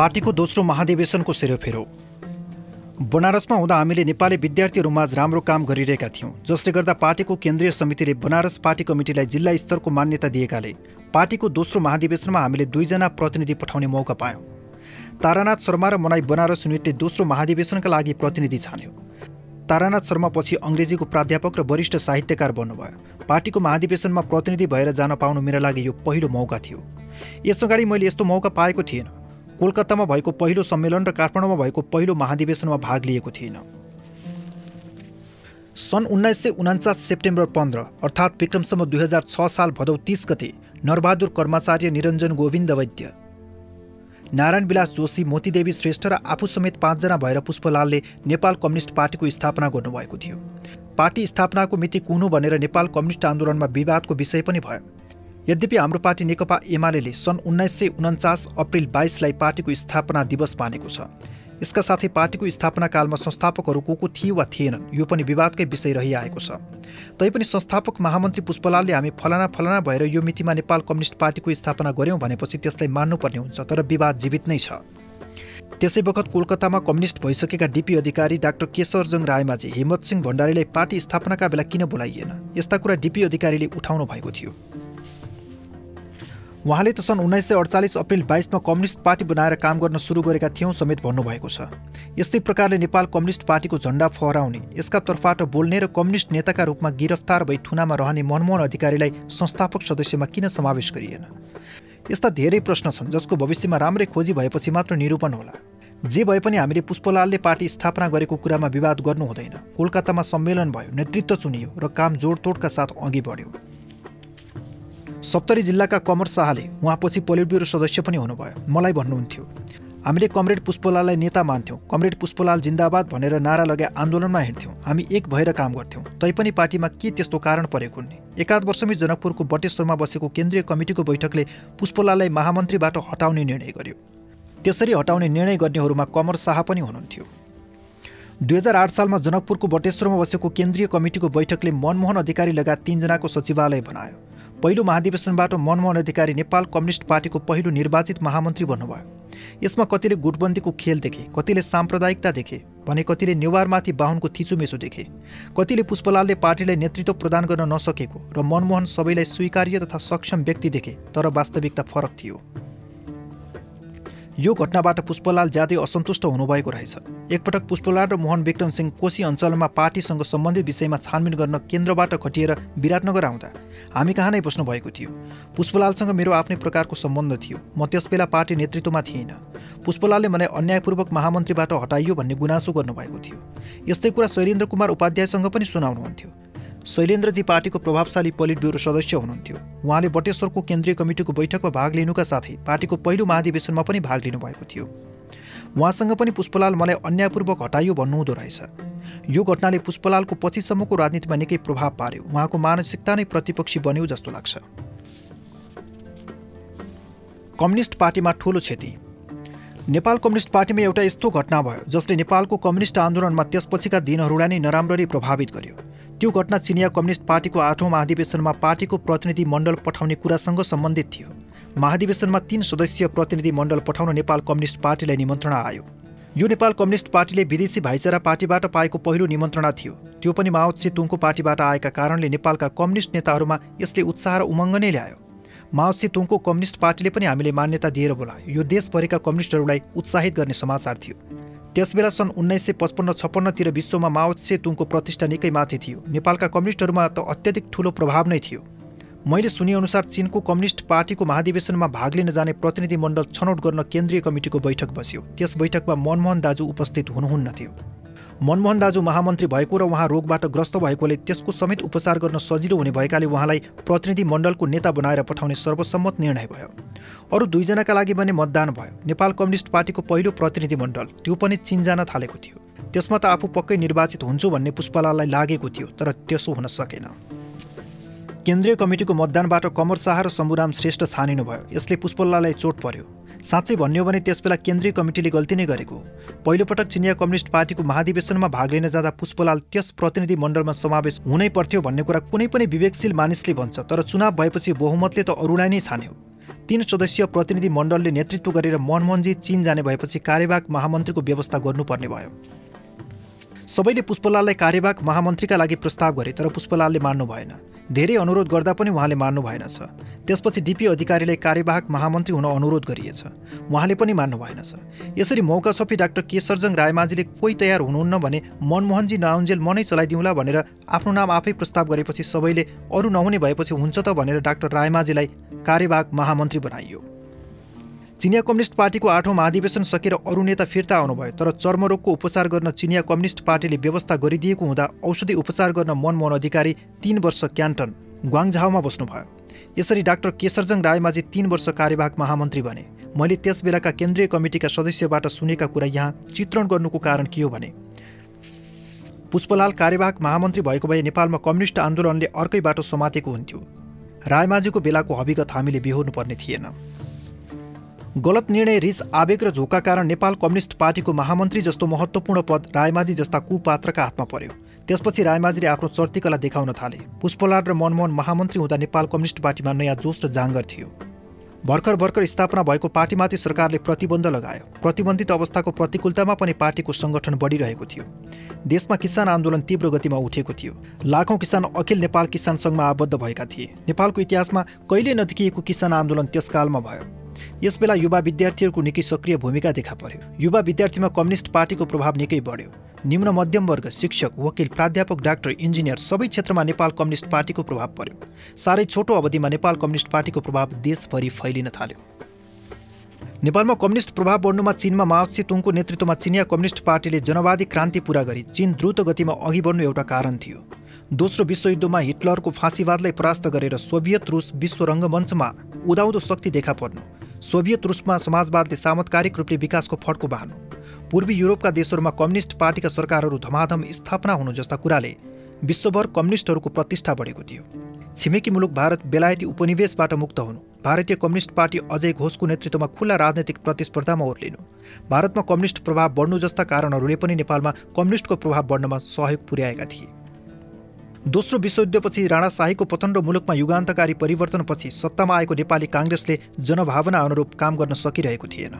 पार्टीको दोस्रो महाधिवेशनको सेरोफेरो। बनारसमा हुँदा हामीले नेपाली विद्यार्थीहरूमाझ राम्रो काम गरिरहेका थियौँ जसले गर्दा पार्टीको केन्द्रीय समितिले बनारस पार्टी कमिटीलाई जिल्ला स्तरको मान्यता दिएकाले पार्टीको दोस्रो महाधिवेशनमा हामीले दुईजना प्रतिनिधि पठाउने मौका पायौँ। तारानाथ शर्मा र मनाई बनारस युनिटले दोस्रो महाधिवेशनका लागि प्रतिनिधि छान्यो। तारानाथ शर्मा पछि अङ्ग्रेजीको प्राध्यापक र वरिष्ठ साहित्यकार बन्नुभयो। पार्टीको महाधिवेशनमा प्रतिनिधि भएर जान पाउनु मेरो लागि यो पहिलो मौका थियो। यस अगाडि मैले यस्तो मौका पाएको थिएन। कोलकातामा भएको पहिलो सम्मेलन र काठमाडौँमा भएको पहिलो महाधिवेशनमा भाग लिएको थिएन। सन् उन्नाइस सय उनान्चास सेप्टेम्बर पन्ध्र अर्थात् विक्रमसम्म दुई हजार छ साल भदौ तिस गते नरबहादुर कर्माचार्य निरञ्जन गोविन्द वैद्य नारायण विलास जोशी मोतीदेवी श्रेष्ठ र आफू समेत पाँचजना भएर पुष्पलालले नेपाल कम्युनिस्ट पार्टीको स्थापना गर्नुभएको थियो। पार्टी स्थापनाको मिति कुनु भनेर नेपाल कम्युनिस्ट आन्दोलनमा विवादको विषय पनि भयो। यद्यपि हाम्रो पार्टी नेकपा एमाले सन् उन्नाइस सय उन्चास अप्रिल बाइसलाई पार्टीको स्थापना दिवस मानेको छ। यसका साथै पार्टीको स्थापना कालमा संस्थापकहरू को को थिए वा थिएनन् यो पनि विवादकै विषय रहिआएको छ। तैपनि संस्थापक महामन्त्री पुष्पलालले हामी फलाना फलाना भएर यो मितिमा नेपाल कम्युनिस्ट पार्टीको स्थापना गऱ्यौँ भनेपछि त्यसलाई मान्नुपर्ने हुन्छ तर विवाद जीवित नै छ। त्यसै बखत कोलकातामा कम्युनिस्ट भइसकेका डिपी अधिकारी डाक्टर केशरजङ रायमाझी हिम्मत सिंह भण्डारीलाई पार्टी स्थापनाका बेला किन बोलाइएन? यस्ता कुरा डिपी अधिकारीले उठाउनु भएको थियो। उहाँले त सन् उन्नाइस सय अडचालिस अप्रिल बाइसमा कम्युनिस्ट पार्टी बनाएर काम गर्न सुरु गरेका थियौँ समेत भन्नुभएको छ। यस्तै प्रकारले नेपाल कम्युनिस्ट पार्टीको झण्डा फहराउने यसका तर्फबाट बोल्ने र कम्युनिस्ट नेताका रूपमा गिरफ्तार भई थुनामा रहने मनमोहन अधिकारीलाई संस्थापक सदस्यमा किन समावेश गरिएन? यस्ता धेरै प्रश्न छन् जसको भविष्यमा राम्रै खोजी भएपछि मात्र निरूपण होला। जे भए पनि हामीले पुष्पलालले पार्टी स्थापना गरेको कुरामा विवाद गर्नु हुँदैन। कोलकातामा सम्मेलन भयो नेतृत्व चुनियो र काम जोडतोडका साथ अघि बढ्यो। सप्तरी जिल्लाका कमर शाहले उहाँपछि पोलिट ब्युरो सदस्य पनि हुनुभयो। मलाई भन्नुहुन्थ्यो हामीले कमरेड पुष्पलाललाई नेता मान्थ्यौँ। कमरेड पुष्पलाल जिन्दाबाद भनेर नारा लगाए आन्दोलनमा हिँड्थ्यौँ। हामी एक भएर काम गर्थ्यौँ। तैपनि पार्टीमा के त्यस्तो कारण परेको नि? एकाध वर्षमै जनकपुरको बटेश्वरमा बसेको केन्द्रीय कमिटीको बैठकले पुष्पलाललाई महामन्त्रीबाट हटाउने निर्णय गर्यो। त्यसरी हटाउने निर्णय गर्नेहरूमा कमर शाह पनि हुनुहुन्थ्यो। दुई हजार आठ सालमा जनकपुरको बटेश्वरमा बसेको केन्द्रीय कमिटीको बैठकले मनमोहन अधिकारी लगायत तिनजनाको सचिवालय बनायो। पहिलो महाधिवेशनबाट मनमोहन अधिकारी नेपाल कम्युनिस्ट पार्टीको पहिलो निर्वाचित महामन्त्री बन्नुभयो। यसमा कतिले गुटबन्दीको खेल देखे कतिले साम्प्रदायिकता देखे भने कतिले नेवारमाथि बाहुनको थिचुमेचो देखे। कतिले पुष्पलालले पार्टीलाई नेतृत्व प्रदान गर्न नसकेको र मनमोहन सबैलाई स्वीकार्य तथा सक्षम व्यक्ति देखे तर वास्तविकता फरक थियो। यो घटनाबाट पुष्पलाल ज्यादै असन्तुष्ट हुनुभएको रहेछ। एकपटक पुष्पलाल र मोहन विक्रम सिंह कोशी अञ्चलमा पार्टीसँग सम्बन्धित विषयमा छानबिन गर्न केन्द्रबाट खटिएर विराटनगर आउँदा। हामी कहाँ नै बस्नुभएको थियो? पुष्पलालसँग मेरो आफ्नै प्रकारको सम्बन्ध थियो। म त्यसबेला पार्टी नेतृत्वमा थिइनँ। पुष्पलालले मलाई अन्यायपूर्वक महामन्त्रीबाट हटाइयो भन्ने गुनासो गर्नुभएको थियो। यस्तै कुरा शैलेन्द्र कुमार उपाध्यायसँग पनि सुनाउनुहुन्थ्यो। शैलेन्द्रजी पार्टीको प्रभावशाली पोलिट ब्युरो सदस्य हुनुहुन्थ्यो। उहाँले बटेश्वरको केन्द्रीय कमिटीको बैठकमा भाग लिनुका साथै पार्टीको पहिलो महाधिवेशनमा पनि भाग लिनुभएको थियो। उहाँसँग पनि पुष्पलाल मलाई अन्यायपूर्वक हटाइयो भन्नुहुँदो रहेछ। यो घटनाले पुष्पलालको पछिसम्मको राजनीतिमा निकै प्रभाव पार्यो। उहाँको मानसिकता नै प्रतिपक्षी बन्यो जस्तो लाग्छ। कम्युनिस्ट पार्टीमा ठुलो क्षति। नेपाल कम्युनिस्ट पार्टीमा एउटा यस्तो घटना भयो जसले नेपालको कम्युनिस्ट आन्दोलनमा त्यसपछिका दिनहरूलाई नै नराम्ररी प्रभावित गर्यो। त्यो घटना चिनिया कम्युनिस्ट पार्टीको आठौँ महाधिवेशनमा पार्टीको प्रतिनिधि मण्डल पठाउने कुरासँग सम्बन्धित थियो। महाधिवेशनमा तीन सदस्यीय प्रतिनिधि मण्डल पठाउन नेपाल कम्युनिस्ट पार्टीलाई निमन्त्रणा आयो। यो नेपाल कम्युनिस्ट पार्टीले विदेशी भाइचारा पार्टीबाट पाएको पहिलो निमन्त्रणा थियो। त्यो पनि माओ तुङको पार्टीबाट आएका कारणले नेपालका कम्युनिस्ट नेताहरूमा यसले उत्साह र उमङ्ग नै ल्यायो। माओ तुङको कम्युनिस्ट पार्टीले पनि हामीले मान्यता दिएर बोलायो। यो देशभरिका कम्युनिस्टहरूलाई उत्साहित गर्ने समाचार थियो। त्यसबेला सन् उन्नाइस सय पचपन्न छप्पन्नतिर विश्वमा माओ तुङको प्रतिष्ठा निकै माथि थियो। नेपालका कम्युनिस्टहरूमा त अत्याधिक ठुलो प्रभाव नै थियो। मैले सुनेअनुसार चिनको कम्युनिस्ट पार्टीको महाधिवेशनमा भाग लिन जाने प्रतिनिधि मण्डल छनौट गर्न केन्द्रीय कमिटीको बैठक बस्यो। त्यस बैठकमा मनमोहन दाजु उपस्थित हुनुहुन्न थियो। मनमोहन दाजु महामन्त्री भएको र उहाँ रोगबाट ग्रस्त भएकोले त्यसको समेत उपचार गर्न सजिलो हुने भएकाले उहाँलाई प्रतिनिधि मण्डलको नेता बनाएर पठाउने सर्वसम्मत निर्णय भयो। अरू दुईजनाका लागि भने मतदान भयो। नेपाल कम्युनिस्ट पार्टीको पहिलो प्रतिनिधि मण्डल त्यो पनि चिन जान थालेको थियो। त्यसमा त आफू पक्कै निर्वाचित हुन्छु भन्ने पुष्पलाललाई लागेको थियो तर त्यसो हुन सकेन। केन्द्रीय कमिटीको मतदानबाट कमर शाह र शम्भुराम श्रेष्ठ छानिनु भयो यसले पुष्पलाललाई चोट पर्यो। साँच्चै भन्यो भने त्यसबेला केन्द्रीय कमिटीले गल्ती नै गरेको पहिलोपटक चिनिया कम्युनिस्ट पार्टीको महाधिवेशनमा भाग लिन जाँदा पुष्पलाल त्यस प्रतिनिधि मण्डलमा समावेश हुनै पर्थ्यो भन्ने कुरा कुनै पनि विवेकशील मानिसले भन्छ तर चुनाव भएपछि बहुमतले त अरूलाई नै छान्यो। तीन सदस्यीय प्रतिनिधि मण्डलले नेतृत्व गरेर मनमोहनजी चीन जाने भएपछि कार्यवाहक महामन्त्रीको व्यवस्था गर्नुपर्ने भयो। सबैले पुष्पलाललाई कार्यवाहक महामन्त्रीका लागि प्रस्ताव गरे तर पुष्पलालले मान्नु भएन। धेरै अनुरोध गर्दा पनि उहाँले मान्नु भएनछ त्यसपछि डिपी अधिकारीलाई कार्यवाहक महामन्त्री हुन अनुरोध गरिएछ। उहाँले पनि मान्नु भएनछ यसरी मौका छपी डाक्टर केशरजङ रायमाझीले कोही तयार हुनुहुन्न भने मनमोहनजी नआउन्जेल मनै चलाइदिउँला भनेर आफ्नो नाम आफै प्रस्ताव गरेपछि सबैले अरू नहुने भएपछि हुन्छ त भनेर डाक्टर रायमाझीलाई कार्यवाहक महामन्त्री बनाइयो। चिनिया कम्युनिस्ट पार्टीको आठौँ महाधिवेशन सकेर अरू नेता फिर्ता आउनुभयो तर चर्मरोगको उपचार गर्न चिनिया कम्युनिस्ट पार्टीले व्यवस्था गरिदिएको हुँदा औषधि उपचार गर्न मनमोहन अधिकारी तीन वर्ष क्यान्टन ग्वाङझाउमा बस्नुभयो। यसरी डाक्टर केशरजङ रायमाझी तीन वर्ष कार्यवाहक महामन्त्री बने। मैले त्यस बेलाका केन्द्रीय कमिटीका सदस्यबाट सुनेका कुरा यहाँ चित्रण गर्नुको कारण के हो भने पुष्पलाल कार्यवाहक महामन्त्री भएको भए नेपालमा कम्युनिस्ट आन्दोलनले अर्कै बाटो समातेको हुन्थ्यो। रायमाझीको बेलाको हविगत हामीले बिहोर्नु पर्ने थिएन। गलत निर्णय रिस आवेग र झोका कारण नेपाल कम्युनिस्ट पार्टीको महामन्त्री जस्तो महत्त्वपूर्ण पद रायमाझी जस्ता कुपात्रका हातमा पर्यो। त्यसपछि रायमाझीले आफ्नो चर्तीकला देखाउन थाले। पुष्पलाल र मनमोहन महामन्त्री हुँदा नेपाल कम्युनिस्ट पार्टीमा नयाँ जोस र जाँगर थियो। भर्खर भर्खर स्थापना भएको पार्टीमाथि सरकारले प्रतिबन्ध लगायो। प्रतिबन्धित अवस्थाको प्रतिकूलतामा पनि पार्टीको सङ्गठन बढिरहेको थियो। देशमा किसान आन्दोलन तीव्र गतिमा उठेको थियो। लाखौँ किसान अखिल नेपाल किसान सङ्घमा आबद्ध भएका थिए। नेपालको इतिहासमा कहिले नदेखिएको किसान आन्दोलन त्यसकालमा भयो? यसबेला युवा विद्यार्थीहरूको निकै सक्रिय भूमिका देखा पर्यो। युवा विद्यार्थीमा कम्युनिस्ट पार्टीको प्रभाव निकै बढ्यो। निम्न मध्यम वर्ग शिक्षक वकिल प्राध्यापक डाक्टर इन्जिनियर सबै क्षेत्रमा नेपाल कम्युनिस्ट पार्टीको प्रभाव पर्यो। साह्रै छोटो अवधिमा नेपाल कम्युनिस्ट पार्टीको प्रभाव देशभरि फैलिन थाल्यो। नेपालमा कम्युनिस्ट प्रभाव बढ्नुमा चीनमा माओत्सी तुङको नेतृत्वमा चिनिया कम्युनिस्ट पार्टीले जनवादी क्रान्ति पूरा गरी चीन द्रुत गतिमा अघि बढ्नु एउटा कारण थियो। दोस्रो विश्वयुद्धमा हिटलरको फाँसीवादलाई परास्त गरेर सोभियत रुस विश्व रङ्गमञ्चमा उदाउँदो शक्ति देखा पर्नु। सोभियत रुसमा समाजवादले सामत्कारिक रूपले विकासको फड्को बहानु पूर्वी युरोपका देशहरूमा कम्युनिस्ट पार्टीका सरकारहरू धमाधम स्थापना हुनु जस्ता कुराले विश्वभर कम्युनिस्टहरूको प्रतिष्ठा बढेको थियो। छिमेकी मुलुक भारत बेलायती उपनिवेशबाट मुक्त हुनु भारतीय कम्युनिस्ट पार्टी अजय घोषको नेतृत्वमा खुल्ला राजनैतिक प्रतिस्पर्धामा ओर्लिनु भारतमा कम्युनिस्ट प्रभाव बढ्नु जस्ता कारणहरूले पनि नेपालमा कम्युनिस्टको प्रभाव बढ्नमा सहयोग पुर्याएका थिए। दोस्रो विश्वयुद्धपछि राणा शाहीको पतन र मुलुकमा युगान्तकारी परिवर्तनपछि सत्तामा आएको नेपाली काङ्ग्रेसले जनभावना अनुरूप काम गर्न सकिरहेको थिएन।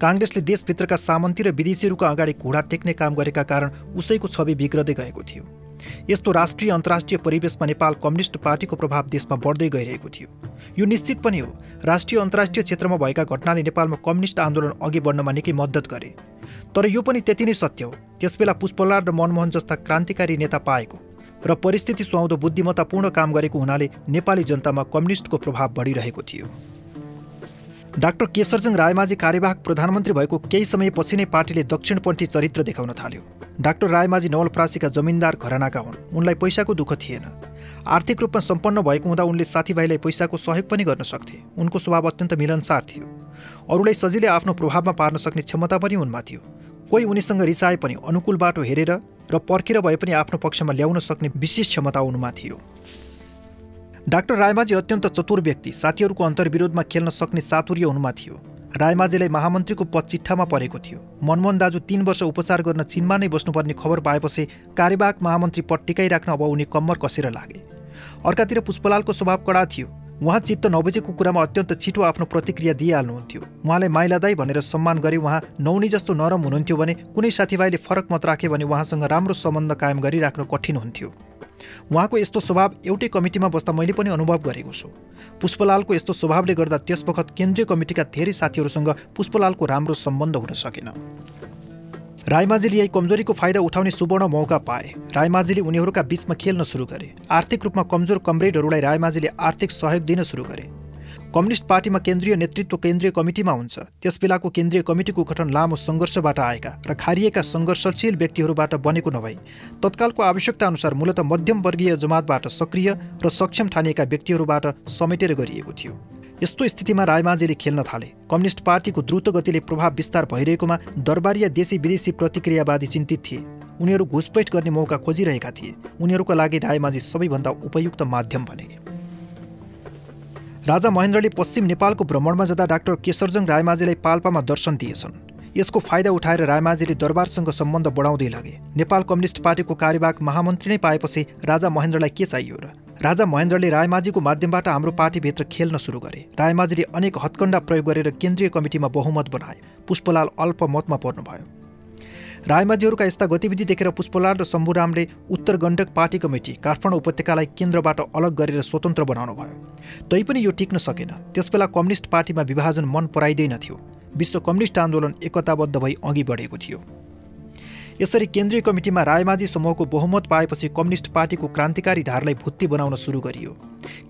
काङ्ग्रेसले देशभित्रका सामन्ती र विदेशीहरूको अगाडि घुँडा टेक्ने काम गरेका कारण उसैको छवि बिग्रदै गएको थियो। यस्तो राष्ट्रिय अन्तर्राष्ट्रिय परिवेशमा नेपाल कम्युनिस्ट पार्टीको प्रभाव देशमा बढ्दै गइरहेको थियो। यो निश्चित पनि हो राष्ट्रिय अन्तर्राष्ट्रिय क्षेत्रमा भएका घटनाले नेपालमा कम्युनिस्ट आन्दोलन अघि बढ्नमा निकै मद्दत गरे। तर यो पनि त्यति नै सत्य हो। त्यसबेला पुष्पलाल र मनमोहन जस्ता क्रान्तिकारी नेता पाएको। र परिस्थिति सुहाउँदो बुद्धिमत्तापूर्ण काम गरेको हुनाले नेपाली जनतामा कम्युनिस्टको प्रभाव बढिरहेको थियो। डाक्टर केशरजङ रायमाझी कार्यवाहक प्रधानमन्त्री भएको केही समयपछि नै पार्टीले दक्षिणपन्थी चरित्र देखाउन थाल्यो। डाक्टर रायमाझी नवलप्रासीका जमिनदार घरनाका हुन्। उनलाई पैसाको दुःख थिएन। आर्थिक रूपमा सम्पन्न भएको हुँदा उनले साथीभाइलाई पैसाको सहयोग पनि गर्न सक्थे। उनको स्वभाव अत्यन्त मिलनसार थियो। अरूलाई सजिलै आफ्नो प्रभावमा पार्न सक्ने क्षमता पनि उनमा थियो। कोही उनीसँग रिसाए पनि अनुकूल बाटो हेरेर र पर्खेर भए पनि आफ्नो पक्षमा ल्याउन सक्ने विशेष क्षमता उनमा थियो। डाक्टर रायमाझी अत्यन्त चतुर व्यक्ति साथीहरूको अन्तर्विरोधमा खेल्न सक्ने चातुर्य हुनुमा थियो। रायमाझीलाई महामन्त्रीको पद चिट्ठामा परेको थियो। मनमोहन दाजु तीन वर्ष उपचार गर्न चिनमा नै बस्नुपर्ने खबर पाएपछि कार्यवाहक महामन्त्री पद टिकाइराख्न अब उनी कम्मर कसेर लागे। अर्कातिर पुष्पलालको स्वभाव कडा थियो। उहाँ चित्त नबुझेको कुरामा अत्यन्त छिटो आफ्नो प्रतिक्रिया दिइहाल्नुहुन्थ्यो। उहाँलाई माइलादाई भनेर सम्मान गरी उहाँ नौनी जस्तो नरम हुनुहुन्थ्यो भने कुनै साथीभाइले फरक मत राखे भने उहाँसँग राम्रो सम्बन्ध कायम गरिराख्न कठिन हुन्थ्यो। उहाँको यस्तो स्वभाव एउटै कमिटीमा बस्दा मैले पनि अनुभव गरेको छु। पुष्पलालको यस्तो स्वभावले गर्दा त्यसवखत केन्द्रीय कमिटीका धेरै साथीहरूसँग पुष्पलालको राम्रो सम्बन्ध हुन सकेन। रायमाझीले यही कमजोरीको फाइदा उठाउने सुवर्ण मौका पाए। रायमाझीले उनीहरूका बीचमा खेल्न सुरु गरे। आर्थिक रूपमा कमजोर कमरेडहरूलाई रायमाझीले आर्थिक सहयोग दिन सुरु गरे। कम्युनिस्ट पार्टीमा केन्द्रीय नेतृत्व केन्द्रीय कमिटीमा हुन्छ। त्यसबेलाको केन्द्रीय कमिटीको गठन लामो सङ्घर्षबाट आएका र खारिएका सङ्घर्षशील व्यक्तिहरूबाट बनेको नभई तत्कालको आवश्यकता अनुसार मूलत मध्यमवर्गीय जमातबाट सक्रिय र सक्षम ठानिएका व्यक्तिहरूबाट समेटेर गरिएको थियो। यस्तो स्थितिमा रायमाझीले खेल्न थाले। कम्युनिस्ट पार्टीको द्रुत गतिले प्रभाव विस्तार भइरहेकोमा दरबारिया देशी विदेशी प्रतिक्रियावादी चिन्तित थिए। उनीहरू घुसपैठ गर्ने मौका खोजिरहेका थिए। उनीहरूका लागि रायमाझी सबैभन्दा उपयुक्त माध्यम बने। राजा महेन्द्रले पश्चिम नेपालको भ्रमणमा जाँदा डाक्टर केशरजङ रायमाझीलाई पाल्पामा दर्शन दिएछन्। यसको फाइदा उठाएर रायमाझीले दरबारसँग सम्बन्ध बढाउँदै लगे। नेपाल कम्युनिस्ट पार्टीको कार्यवाहक महामन्त्री नै पाएपछि राजा महेन्द्रलाई के चाहियो र? राजा महेन्द्रले रायमाझीको माध्यमबाट हाम्रो पार्टीभित्र खेल्न सुरु गरे। रायमाझीले अनेक हत्कण्डा प्रयोग गरेर केन्द्रीय कमिटीमा बहुमत बनाए। पुष्पलाल अल्पमतमा पर्नुभयो। रायमाझीहरूका यस्ता गतिविधि देखेर पुष्पलाल र शम्भुरामले उत्तर गण्डक पार्टी कमिटी काठमाडौँ उपत्यकालाई केन्द्रबाट अलग गरेर स्वतन्त्र बनाउनु भयो। तैपनि यो टिक्न सकेन। त्यसबेला कम्युनिस्ट पार्टीमा विभाजन मन पराइँदैनथ्यो विश्व कम्युनिस्ट आन्दोलन एकताबद्ध भई अघि बढेको थियो। यसरी केन्द्रीय कमिटीमा रायमाझी समूहको बहुमत पाएपछि कम्युनिस्ट पार्टीको क्रान्तिकारी धारलाई भुत्ती बनाउन सुरु गरियो।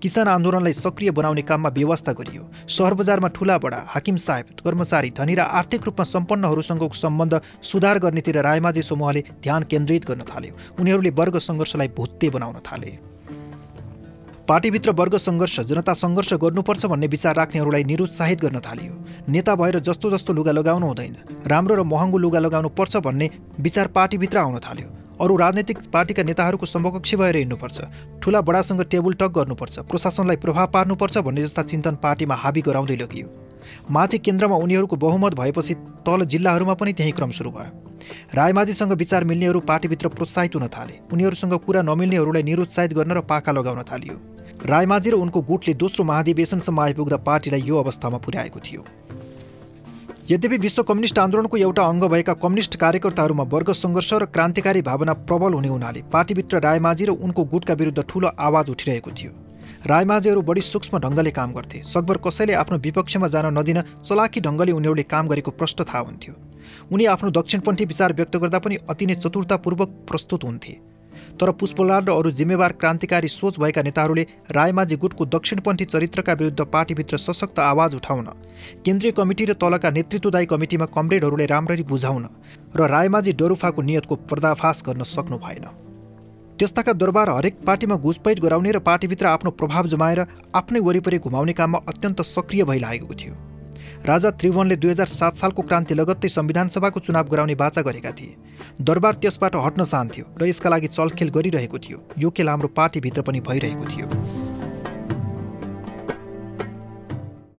किसान आन्दोलनलाई सक्रिय बनाउने काममा व्यवस्था गरियो। सहर बजारमा ठुला बडा हाकिम साहेब कर्मचारी धनी र आर्थिक रूपमा सम्पन्नहरूसँगको सम्बन्ध सुधार गर्नेतिर रायमाझी समूहले ध्यान केन्द्रित गर्न थाल्यो। उनीहरूले वर्ग सङ्घर्षलाई भुत्ते बनाउन थाले। पार्टीभित्र वर्ग सङ्घर्ष जनता सङ्घर्ष गर्नुपर्छ भन्ने विचार राख्नेहरूलाई निरुत्साहित गर्न थालियो। नेता भएर जस्तो जस्तो लुगा लगाउनु हुँदैन राम्रो र महँगो लुगा लगाउनु पर्छ भन्ने विचार पार्टीभित्र आउन थाल्यो। अरू राजनैतिक पार्टीका नेताहरूको समकक्षी भएर हिँड्नुपर्छ ठुला बडासँग टेबल टक गर्नुपर्छ प्रशासनलाई प्रभाव पार्नुपर्छ भन्ने जस्ता चिन्तन पार्टीमा हाबी गराउँदै लगियो। माथि केन्द्रमा उनीहरूको बहुमत भएपछि तल जिल्लाहरूमा पनि त्यही क्रम सुरु भयो। रायमाझीसँग विचार मिल्नेहरू पार्टीभित्र प्रोत्साहित हुन थाले। उनीहरूसँग कुरा नमिल्नेहरूलाई निरुत्साहित गर्न र पाखा लगाउन थालियो। रायमाझी र उनको गुटले दोस्रो महाधिवेशनसम्म आइपुग्दा पार्टीलाई यो अवस्थामा पुर्याएको थियो। यद्यपि विश्व कम्युनिस्ट आन्दोलनको एउटा अङ्ग भएका कम्युनिस्ट कार्यकर्ताहरूमा वर्ग सङ्घर्ष र क्रान्तिकारी भावना प्रबल हुने हुनाले पार्टीभित्र रायमाझी र उनको गुटका विरुद्ध ठूलो आवाज उठिरहेको थियो। रायमाझीहरू बढी सूक्ष्म ढङ्गले काम गर्थे। सकभर कसैले आफ्नो विपक्षमा जान नदिन चलाकी ढङ्गले उनीहरूले काम गरेको प्रष्ट थाहा हुन्थ्यो। उनी आफ्नो दक्षिणपन्थी विचार व्यक्त गर्दा पनि अति नै चतुरतापूर्वक प्रस्तुत हुन्थे। तर पुष्पलाल र अरू जिम्मेवार क्रान्तिकारी सोच भएका नेताहरूले रायमाझी गुटको दक्षिणपन्थी चरित्रका विरुद्ध पार्टीभित्र सशक्त आवाज उठाउन केन्द्रीय कमिटी र तलका नेतृत्वदायी कमिटीमा कमरेडहरूले राम्ररी बुझाउन र रायमाझी डरुफाको नियतको पर्दाफास गर्न सक्नु भएन। त्यस्ताका दरबार हरेक पार्टीमा घुसपैठ गराउने र पार्टीभित्र आफ्नो प्रभाव जमाएर आफ्नै वरिपरि घुमाउने काममा अत्यन्त सक्रिय भइलागेको थियो। राजा त्रिभुवनले दुई हजार सात सालको क्रान्ति लगत्तै संविधान सभाको चुनाव गराउने बाचा गरेका थिए। दरबार त्यसबाट हट्न चाहन्थ्यो र यसका लागि चलखेल गरिरहेको थियो। यो खेल हाम्रो पार्टीभित्र पनि भइरहेको थियो।